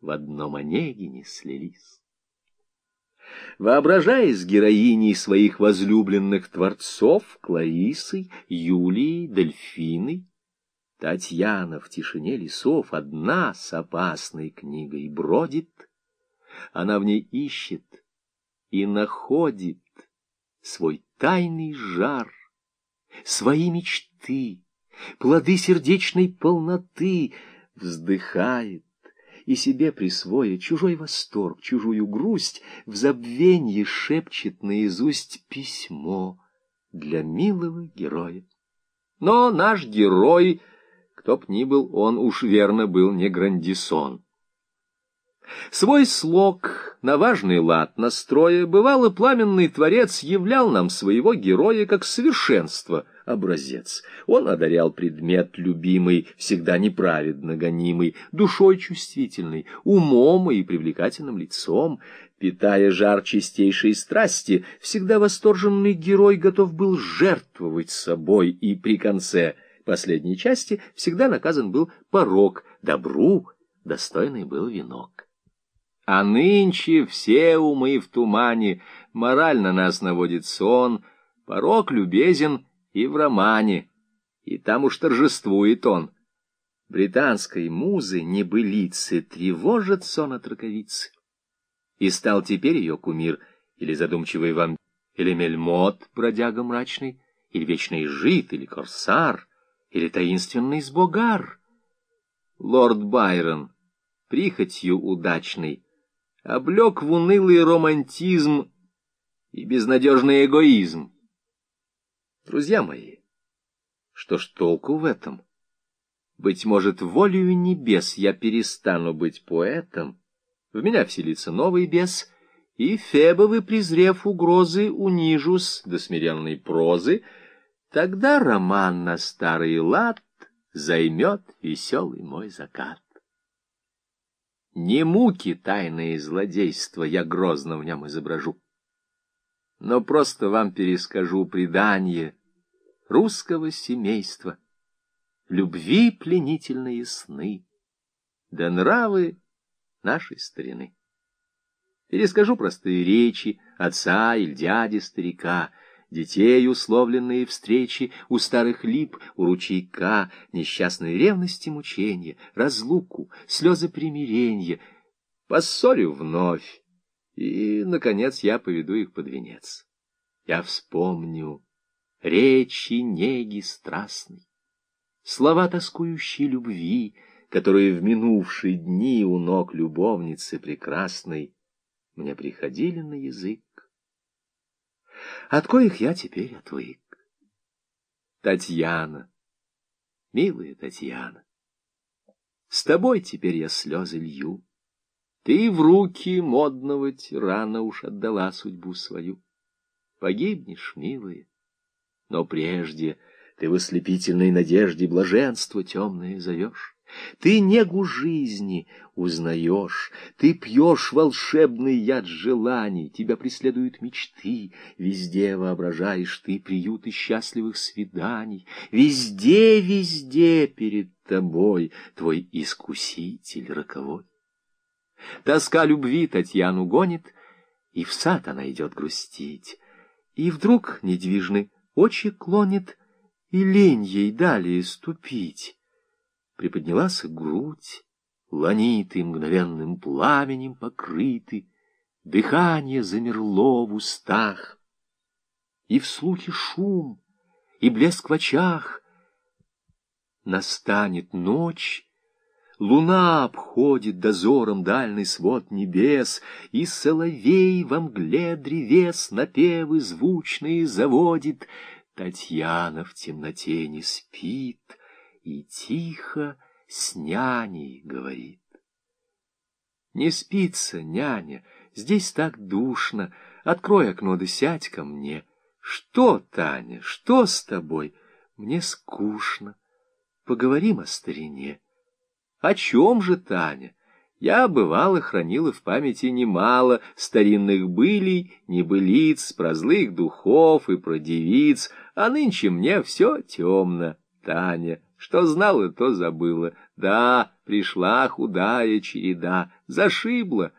в одном Онегине слились. Воображаясь героиней своих возлюбленных творцов, Кларисой, Юлией, Дельфиной, Татьяна в тишине лесов одна с опасной книгой бродит, она в ней ищет и находит свой тайный жар, свои мечты, плоды сердечной полноты, вздыхает и себе присвоя чужой восторг, чужую грусть, в забвенье шепчет наизусть письмо для милого героя. Но наш герой, кто б ни был, он уж верно был не Грандисон. Свой слог на важный лад настроя, бывало, пламенный творец являл нам своего героя как совершенство, образец. Он одарял предмет любимый, всегда неправедно гонимый, душой чувствительной, умом и привлекательным лицом. Питая жар чистейшей страсти, всегда восторженный герой готов был жертвовать собой, и при конце последней части всегда наказан был порог, добру достойный был венок. А нынче все умы в тумане, морально нас наводит сон, порог любезен и в романе, и там уж торжествует он. Британской музы небылицы тревожит сон от раковицы. И стал теперь ее кумир, или задумчивый вам, или мельмот, бродяга мрачный, или вечный жид, или корсар, или таинственный сбогар. Лорд Байрон, прихотью удачный, облег в унылый романтизм и безнадежный эгоизм. Друзья мои, что ж толку в этом? Быть может, волею небес я перестану быть поэтом, в меня вселится новый бес, и Фебовы, презрев угрозы, унижусь до смиренной прозы, тогда роман на старый лад займет веселый мой закат. Не муки тайные злодейства я грозно в нем изображу, но просто вам перескажу предание русского семейства, любви пленительные сны, да нравы нашей старины. Перескажу простые речи отца или дяди старика, детей условленные встречи у старых лип, у ручейка, несчастной ревности мучения, разлуку, слезы примирения, поссорю вновь, и, наконец, я поведу их под венец. Я вспомню речи неги страстной, слова тоскующей любви, которые в минувшие дни у ног любовницы прекрасной мне приходили на язык от коих я теперь отвык. Татьяна, милая Татьяна, с тобой теперь я слезы лью. Ты в руки модного тирана уж отдала судьбу свою. Погибнешь, милая, но прежде ты в ослепительной надежде блаженство темное зовешь. Ты негу жизни узнаешь, ты пьешь волшебный яд желаний, тебя преследуют мечты, везде воображаешь ты приюты счастливых свиданий, везде, везде перед тобой твой искуситель роковой. Тоска любви Татьяну гонит, и в сад она идет грустить, и вдруг недвижны очи клонит, и лень ей далее ступить приподнялась грудь, ланиты мгновенным пламенем покрыты, дыхание замерло в устах, и в слухе шум, и блеск в очах. Настанет ночь, Луна обходит дозором дальний свод небес, И соловей во мгле древес напевы звучные заводит. Татьяна в темноте не спит, и тихо с няней говорит. Не спится, няня, здесь так душно, открой окно да сядь ко мне. Что, Таня, что с тобой? Мне скучно. Поговорим о старине. О чем же, Таня? Я, бывало, хранила в памяти немало старинных былей, небылиц, про злых духов и про девиц, а нынче мне все темно, Таня. Что знала, то забыла. Да, пришла худая череда, зашибла,